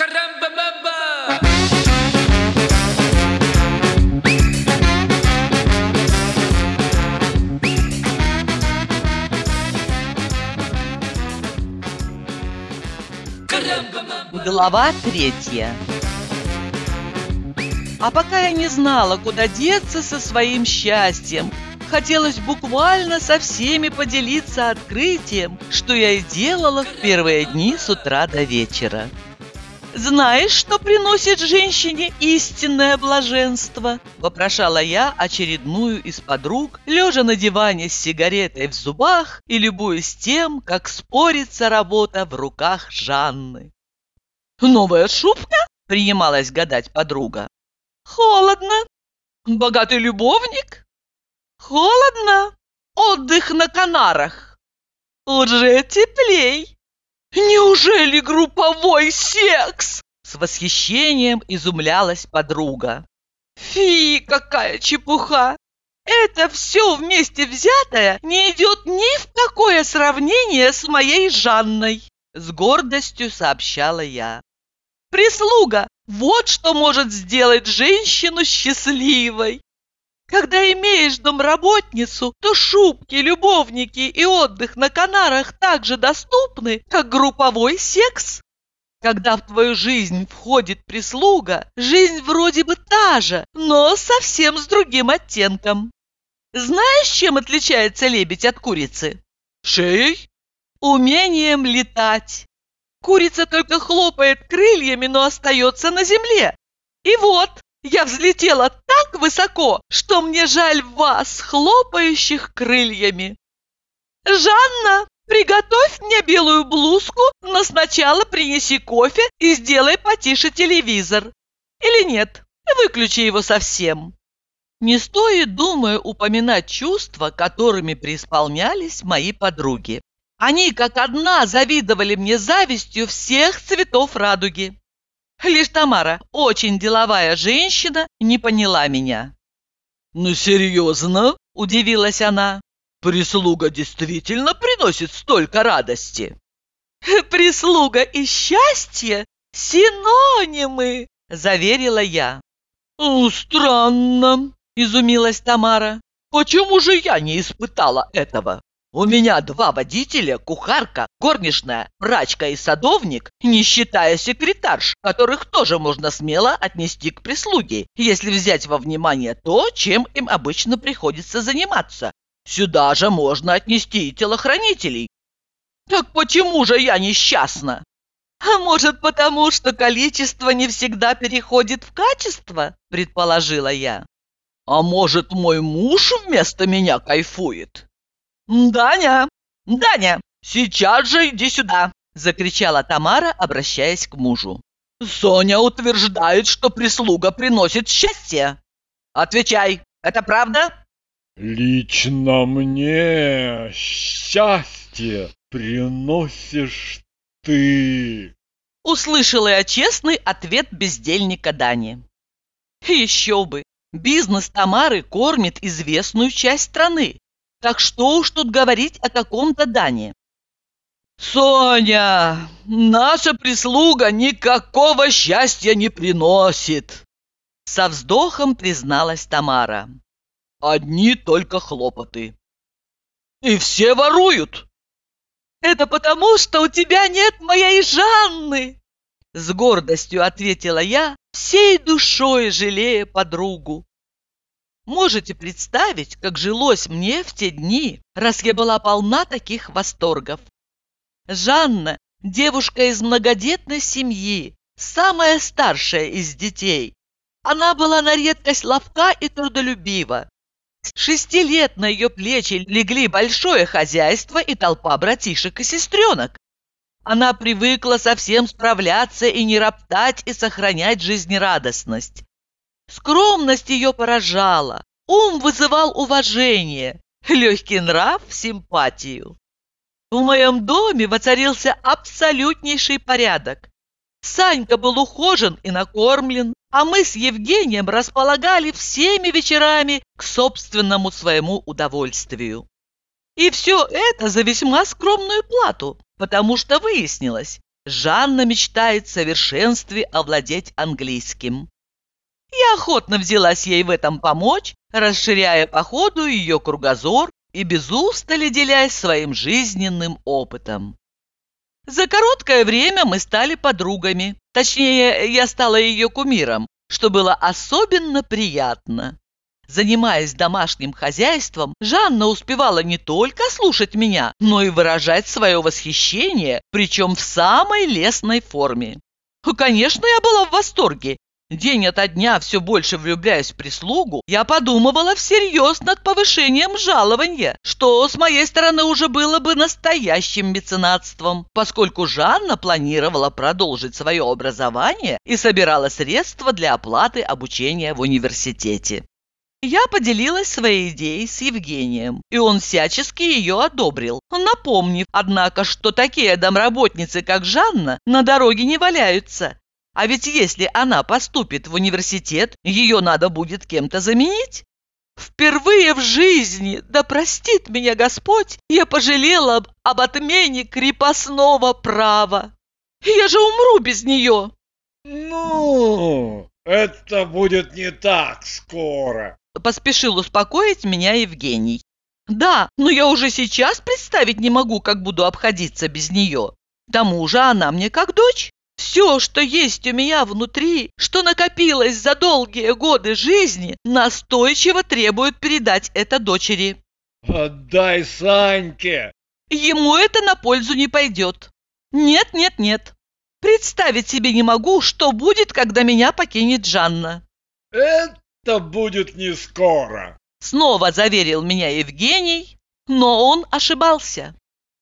Карамба-баба! Глава третья А пока я не знала, куда деться со своим счастьем, хотелось буквально со всеми поделиться открытием, что я и делала в первые дни с утра до вечера. «Знаешь, что приносит женщине истинное блаженство?» – вопрошала я очередную из подруг, лежа на диване с сигаретой в зубах и любуясь тем, как спорится работа в руках Жанны. «Новая шубка?» – принималась гадать подруга. «Холодно. Богатый любовник?» «Холодно. Отдых на Канарах?» «Уже теплей. «Неужели групповой секс?» С восхищением изумлялась подруга. «Фи, какая чепуха! Это все вместе взятое не идет ни в какое сравнение с моей Жанной!» С гордостью сообщала я. «Прислуга! Вот что может сделать женщину счастливой!» Когда имеешь домработницу, то шубки, любовники и отдых на Канарах так же доступны, как групповой секс. Когда в твою жизнь входит прислуга, жизнь вроде бы та же, но совсем с другим оттенком. Знаешь, чем отличается лебедь от курицы? Шеей? Умением летать. Курица только хлопает крыльями, но остается на земле. И вот, я взлетела так высоко, что мне жаль вас, хлопающих крыльями. Жанна, приготовь мне белую блузку, но сначала принеси кофе и сделай потише телевизор. Или нет, выключи его совсем. Не стоит, думаю, упоминать чувства, которыми преисполнялись мои подруги. Они, как одна, завидовали мне завистью всех цветов радуги. Лишь Тамара, очень деловая женщина, не поняла меня. «Ну, серьезно?» – удивилась она. «Прислуга действительно приносит столько радости!» «Прислуга и счастье – синонимы!» – заверила я. «Странно!» – изумилась Тамара. «Почему же я не испытала этого?» У меня два водителя, кухарка, горничная, прачка и садовник, не считая секретарш, которых тоже можно смело отнести к прислуге, если взять во внимание то, чем им обычно приходится заниматься. Сюда же можно отнести и телохранителей. Так почему же я несчастна? А может, потому что количество не всегда переходит в качество, предположила я. А может, мой муж вместо меня кайфует? «Даня! Даня! Сейчас же иди сюда!» – закричала Тамара, обращаясь к мужу. «Соня утверждает, что прислуга приносит счастье. Отвечай, это правда?» «Лично мне счастье приносишь ты!» Услышала я честный ответ бездельника Дани. Еще бы! Бизнес Тамары кормит известную часть страны, так что уж тут говорить о каком-то Дане. «Соня, наша прислуга никакого счастья не приносит!» Со вздохом призналась Тамара. «Одни только хлопоты. И все воруют!» «Это потому, что у тебя нет моей Жанны!» С гордостью ответила я, всей душой жалея подругу. Можете представить, как жилось мне в те дни, раз я была полна таких восторгов. Жанна – девушка из многодетной семьи, самая старшая из детей. Она была на редкость ловка и трудолюбива. С шести лет на ее плечи легли большое хозяйство и толпа братишек и сестренок. Она привыкла совсем справляться и не роптать и сохранять жизнерадостность. Скромность ее поражала, ум вызывал уважение, легкий нрав – симпатию. В моем доме воцарился абсолютнейший порядок. Санька был ухожен и накормлен, а мы с Евгением располагали всеми вечерами к собственному своему удовольствию. И все это за весьма скромную плату, потому что выяснилось, Жанна мечтает в совершенстве овладеть английским. Я охотно взялась ей в этом помочь, расширяя по ходу ее кругозор и без устали делясь своим жизненным опытом. За короткое время мы стали подругами. Точнее, я стала ее кумиром, что было особенно приятно. Занимаясь домашним хозяйством, Жанна успевала не только слушать меня, но и выражать свое восхищение, причем в самой лестной форме. Конечно, я была в восторге. День ото дня все больше влюбляясь в прислугу, я подумывала всерьез над повышением жалования, что с моей стороны уже было бы настоящим меценатством, поскольку Жанна планировала продолжить свое образование и собирала средства для оплаты обучения в университете. Я поделилась своей идеей с Евгением, и он всячески ее одобрил, напомнив, однако, что такие домработницы, как Жанна, на дороге не валяются. А ведь если она поступит в университет, ее надо будет кем-то заменить. Впервые в жизни, да простит меня Господь, я пожалела об, об отмене крепостного права. Я же умру без нее. Ну, это будет не так скоро, Поспешил успокоить меня Евгений. Да, но я уже сейчас представить не могу, как буду обходиться без нее. К тому же она мне как дочь. Все, что есть у меня внутри, что накопилось за долгие годы жизни, настойчиво требует передать это дочери. Отдай Саньке. Ему это на пользу не пойдет. Нет, нет, нет. Представить себе не могу, что будет, когда меня покинет Жанна. Это это будет не скоро. Снова заверил меня Евгений, но он ошибался.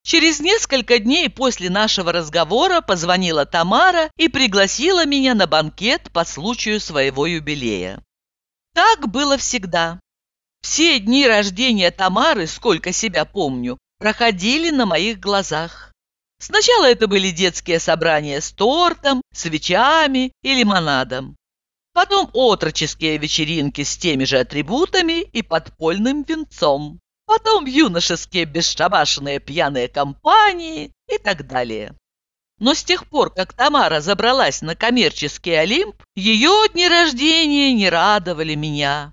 Через несколько дней после нашего разговора позвонила Тамара и пригласила меня на банкет по случаю своего юбилея. Так было всегда. Все дни рождения Тамары, сколько себя помню, проходили на моих глазах. Сначала это были детские собрания с тортом, свечами и лимонадом потом отроческие вечеринки с теми же атрибутами и подпольным венцом, потом юношеские бесшабашенные пьяные компании и так далее. Но с тех пор, как Тамара забралась на коммерческий Олимп, ее дни рождения не радовали меня.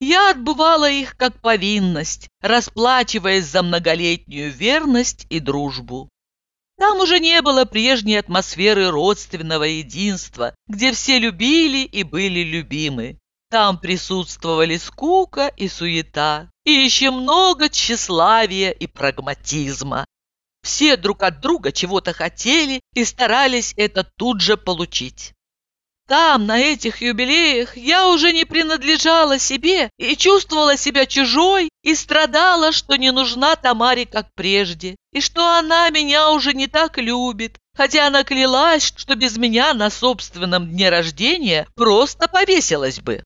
Я отбывала их как повинность, расплачиваясь за многолетнюю верность и дружбу. Там уже не было прежней атмосферы родственного единства, где все любили и были любимы. Там присутствовали скука и суета, и еще много тщеславия и прагматизма. Все друг от друга чего-то хотели и старались это тут же получить. Там, на этих юбилеях, я уже не принадлежала себе и чувствовала себя чужой и страдала, что не нужна Тамаре, как прежде, и что она меня уже не так любит, хотя она клялась, что без меня на собственном дне рождения просто повесилась бы.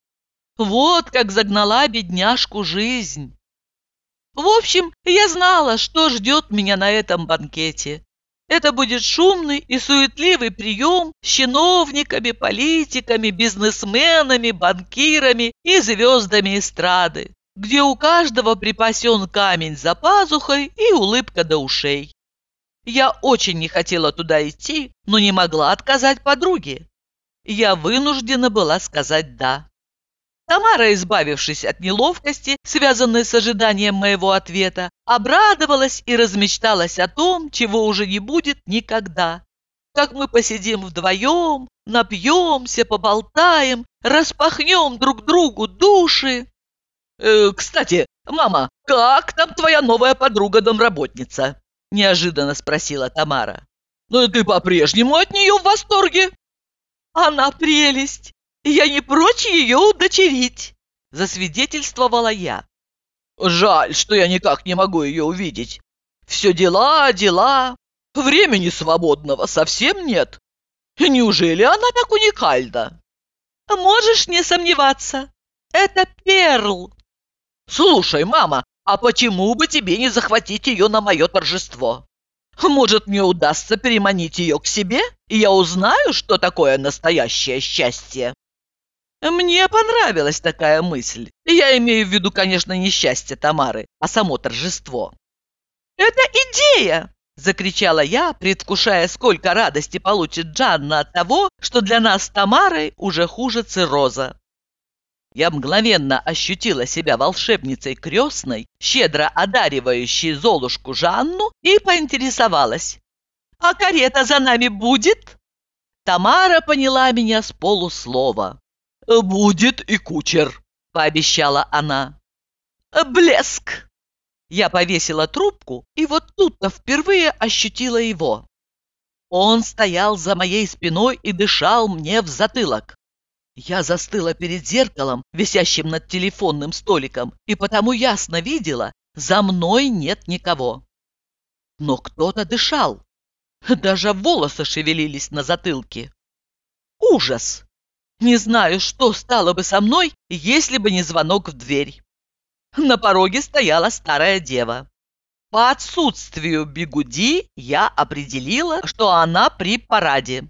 Вот как загнала бедняжку жизнь. В общем, я знала, что ждет меня на этом банкете. Это будет шумный и суетливый прием с чиновниками, политиками, бизнесменами, банкирами и звездами эстрады, где у каждого припасен камень за пазухой и улыбка до ушей. Я очень не хотела туда идти, но не могла отказать подруге. Я вынуждена была сказать «да». Тамара, избавившись от неловкости, связанной с ожиданием моего ответа, обрадовалась и размечталась о том, чего уже не будет никогда. Как мы посидим вдвоем, напьемся, поболтаем, распахнем друг другу души. «Э, «Кстати, мама, как там твоя новая подруга-домработница?» – неожиданно спросила Тамара. «Ну, ты по-прежнему от нее в восторге?» «Она прелесть! Я не прочь ее удочерить!» – засвидетельствовала я. «Жаль, что я никак не могу ее увидеть. Все дела, дела. Времени свободного совсем нет. Неужели она так уникальна?» «Можешь не сомневаться. Это Перл!» «Слушай, мама, а почему бы тебе не захватить ее на мое торжество? Может, мне удастся переманить ее к себе, и я узнаю, что такое настоящее счастье?» Мне понравилась такая мысль. Я имею в виду, конечно, не счастье Тамары, а само торжество. «Это идея!» Закричала я, предвкушая, сколько радости получит Джанна от того, что для нас с Тамарой уже хуже цирроза. Я мгновенно ощутила себя волшебницей крестной, щедро одаривающей Золушку Жанну, и поинтересовалась. «А карета за нами будет?» Тамара поняла меня с полуслова. «Будет и кучер», — пообещала она. «Блеск!» Я повесила трубку, и вот тут-то впервые ощутила его. Он стоял за моей спиной и дышал мне в затылок. Я застыла перед зеркалом, висящим над телефонным столиком, и потому ясно видела, за мной нет никого. Но кто-то дышал. Даже волосы шевелились на затылке. Ужас! Не знаю, что стало бы со мной, если бы не звонок в дверь. На пороге стояла старая дева. По отсутствию бигуди я определила, что она при параде.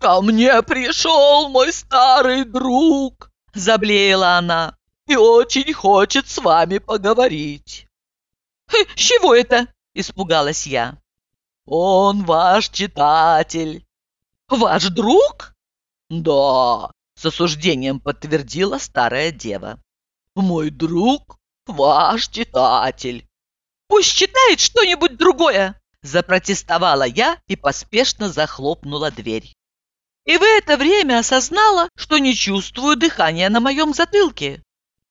«Ко мне пришел мой старый друг!» – заблеяла она. «И очень хочет с вами поговорить». «С чего это?» – испугалась я. «Он ваш читатель». «Ваш друг?» «Да», – с осуждением подтвердила старая дева. «Мой друг – ваш читатель». «Пусть читает что-нибудь другое!» – запротестовала я и поспешно захлопнула дверь. И в это время осознала, что не чувствую дыхания на моем затылке.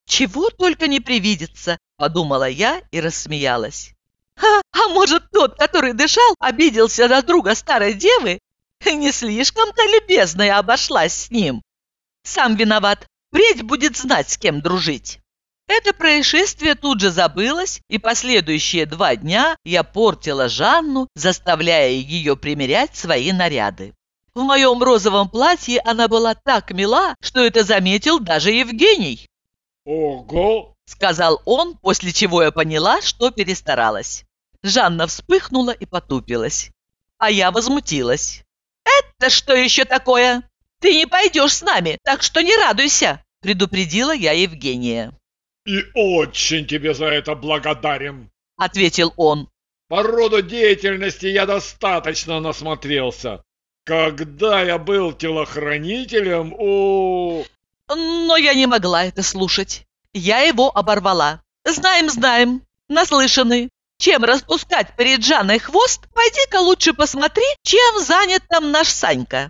«Чего только не привидится!» – подумала я и рассмеялась. «А, а может, тот, который дышал, обиделся на друга старой девы? Не слишком-то любезно я обошлась с ним. Сам виноват, впредь будет знать, с кем дружить». Это происшествие тут же забылось, и последующие два дня я портила Жанну, заставляя ее примерять свои наряды. В моем розовом платье она была так мила, что это заметил даже Евгений. «Ого!» – сказал он, после чего я поняла, что перестаралась. Жанна вспыхнула и потупилась. А я возмутилась. «Это что еще такое? Ты не пойдешь с нами, так что не радуйся!» – предупредила я Евгения. «И очень тебе за это благодарен!» – ответил он. «По роду деятельности я достаточно насмотрелся. Когда я был телохранителем у... Но я не могла это слушать. Я его оборвала. Знаем, знаем, наслышаны. Чем распускать перед Жанной хвост, пойди-ка лучше посмотри, чем занят там наш Санька.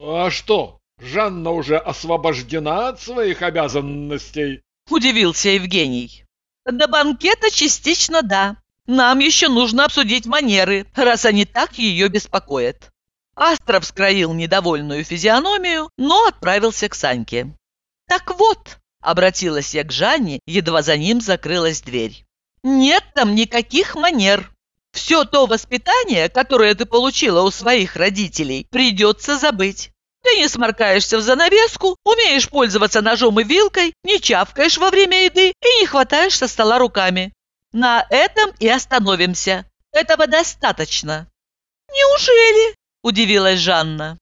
А что, Жанна уже освобождена от своих обязанностей? Удивился Евгений. До банкета частично да. Нам еще нужно обсудить манеры, раз они так ее беспокоят. Астров скроил недовольную физиономию, но отправился к Саньке. «Так вот», — обратилась я к Жанне, едва за ним закрылась дверь. «Нет там никаких манер. Все то воспитание, которое ты получила у своих родителей, придется забыть. Ты не сморкаешься в занавеску, умеешь пользоваться ножом и вилкой, не чавкаешь во время еды и не хватаешь со стола руками. На этом и остановимся. Этого достаточно». «Неужели?» удивилась Жанна.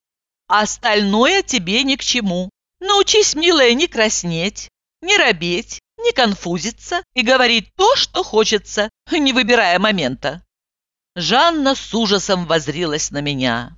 «Остальное тебе ни к чему. Научись, милая, не краснеть, не робеть, не конфузиться и говорить то, что хочется, не выбирая момента». Жанна с ужасом возрилась на меня.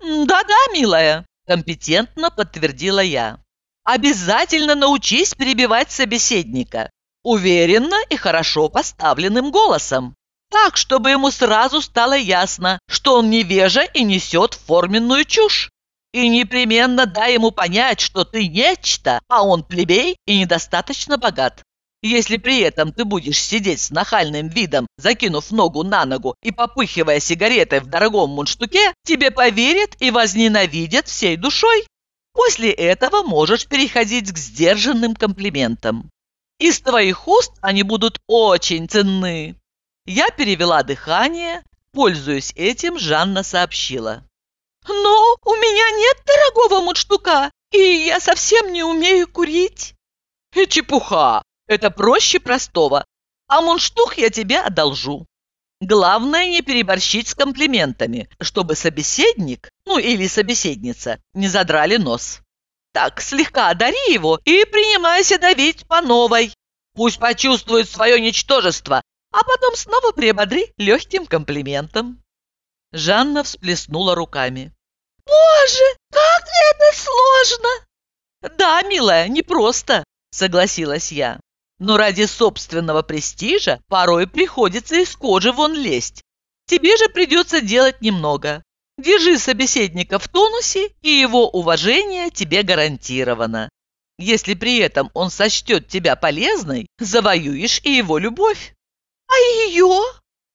«Да-да, милая», – компетентно подтвердила я. «Обязательно научись перебивать собеседника, уверенно и хорошо поставленным голосом так, чтобы ему сразу стало ясно, что он невежа и несет форменную чушь. И непременно дай ему понять, что ты нечто, а он плебей и недостаточно богат. Если при этом ты будешь сидеть с нахальным видом, закинув ногу на ногу и попыхивая сигаретой в дорогом мундштуке, тебе поверят и возненавидят всей душой. После этого можешь переходить к сдержанным комплиментам. Из твоих уст они будут очень ценны. Я перевела дыхание. Пользуясь этим, Жанна сообщила. «Но у меня нет дорогого мундштука, и я совсем не умею курить». И «Чепуха! Это проще простого. А мундштук я тебе одолжу. Главное не переборщить с комплиментами, чтобы собеседник, ну или собеседница, не задрали нос. Так, слегка одари его и принимайся давить по новой. Пусть почувствует свое ничтожество а потом снова приободри легким комплиментом. Жанна всплеснула руками. «Боже, как это сложно!» «Да, милая, непросто», — согласилась я. «Но ради собственного престижа порой приходится из кожи вон лезть. Тебе же придется делать немного. Держи собеседника в тонусе, и его уважение тебе гарантировано. Если при этом он сочтет тебя полезной, завоюешь и его любовь. А ее?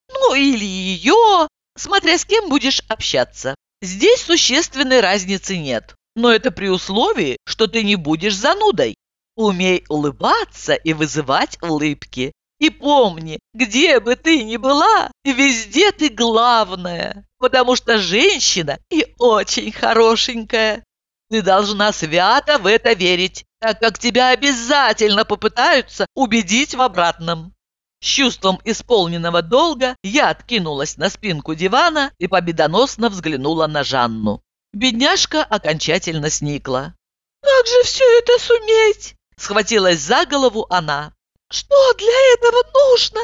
Ну или ее, смотря с кем будешь общаться. Здесь существенной разницы нет, но это при условии, что ты не будешь занудой. Умей улыбаться и вызывать улыбки. И помни, где бы ты ни была, везде ты главная, потому что женщина и очень хорошенькая. Ты должна свято в это верить, так как тебя обязательно попытаются убедить в обратном. С чувством исполненного долга я откинулась на спинку дивана и победоносно взглянула на Жанну. Бедняжка окончательно сникла. «Как же все это суметь?» Схватилась за голову она. «Что для этого нужно?»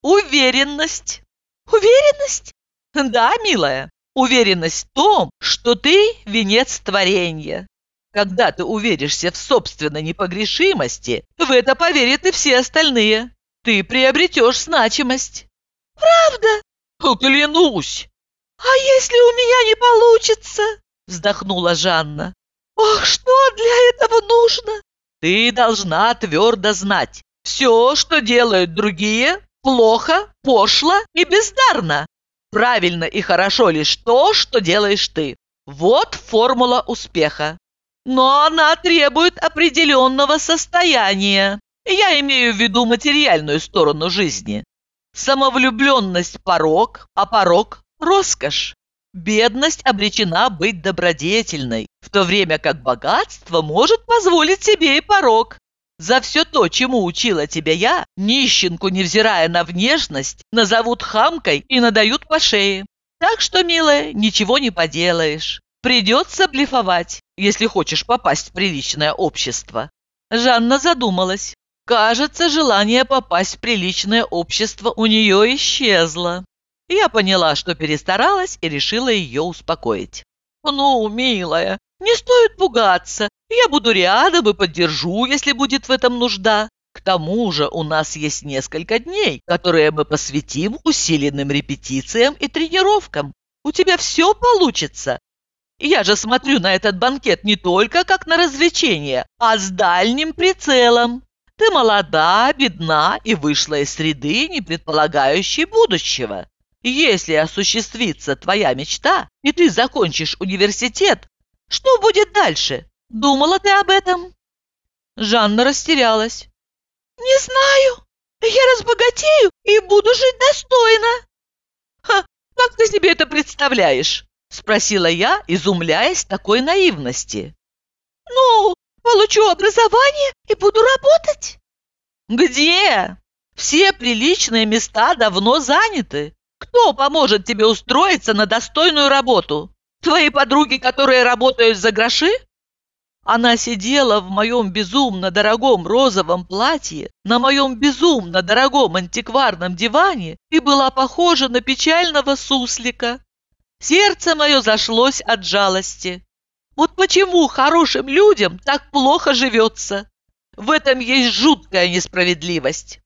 «Уверенность». «Уверенность?» «Да, милая, уверенность в том, что ты венец творения. Когда ты уверишься в собственной непогрешимости, в это поверят и все остальные ты приобретешь значимость. Правда? Клянусь. А если у меня не получится? Вздохнула Жанна. Ох, что для этого нужно? Ты должна твердо знать, все, что делают другие, плохо, пошло и бездарно. Правильно и хорошо лишь то, что делаешь ты. Вот формула успеха. Но она требует определенного состояния. Я имею в виду материальную сторону жизни. Самовлюбленность – порог, а порог – роскошь. Бедность обречена быть добродетельной, в то время как богатство может позволить себе и порог. За все то, чему учила тебя я, нищенку, невзирая на внешность, назовут хамкой и надают по шее. Так что, милая, ничего не поделаешь. Придется блефовать, если хочешь попасть в приличное общество. Жанна задумалась. Кажется, желание попасть в приличное общество у нее исчезло. Я поняла, что перестаралась и решила ее успокоить. «Ну, милая, не стоит пугаться. Я буду рядом и поддержу, если будет в этом нужда. К тому же у нас есть несколько дней, которые мы посвятим усиленным репетициям и тренировкам. У тебя все получится. Я же смотрю на этот банкет не только как на развлечение, а с дальним прицелом. Ты молода, бедна и вышла из среды, не предполагающей будущего. Если осуществится твоя мечта, и ты закончишь университет, что будет дальше? Думала ты об этом?» Жанна растерялась. «Не знаю. Я разбогатею и буду жить достойно». «Ха, как ты себе это представляешь?» Спросила я, изумляясь такой наивности. «Ну, Получу образование и буду работать. Где? Все приличные места давно заняты. Кто поможет тебе устроиться на достойную работу? Твои подруги, которые работают за гроши? Она сидела в моем безумно дорогом розовом платье, на моем безумно дорогом антикварном диване и была похожа на печального суслика. Сердце мое зашлось от жалости. Вот почему хорошим людям так плохо живется? В этом есть жуткая несправедливость.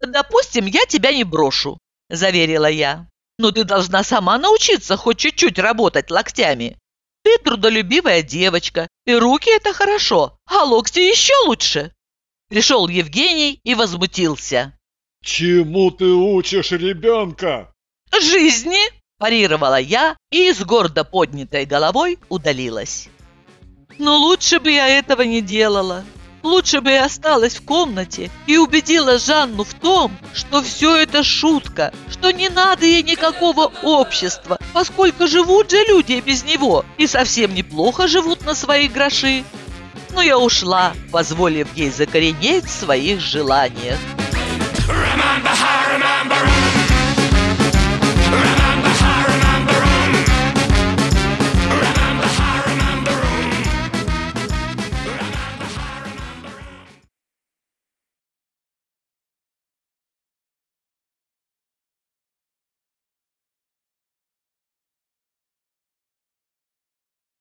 Допустим, я тебя не брошу, заверила я. Но ты должна сама научиться хоть чуть-чуть работать локтями. Ты трудолюбивая девочка, и руки это хорошо, а локти еще лучше. Пришел Евгений и возмутился. Чему ты учишь ребенка? Жизни, парировала я и с гордо поднятой головой удалилась. Но лучше бы я этого не делала. Лучше бы я осталась в комнате и убедила Жанну в том, что все это шутка, что не надо ей никакого общества, поскольку живут же люди без него и совсем неплохо живут на свои гроши. Но я ушла, позволив ей закоренеть в своих желаниях.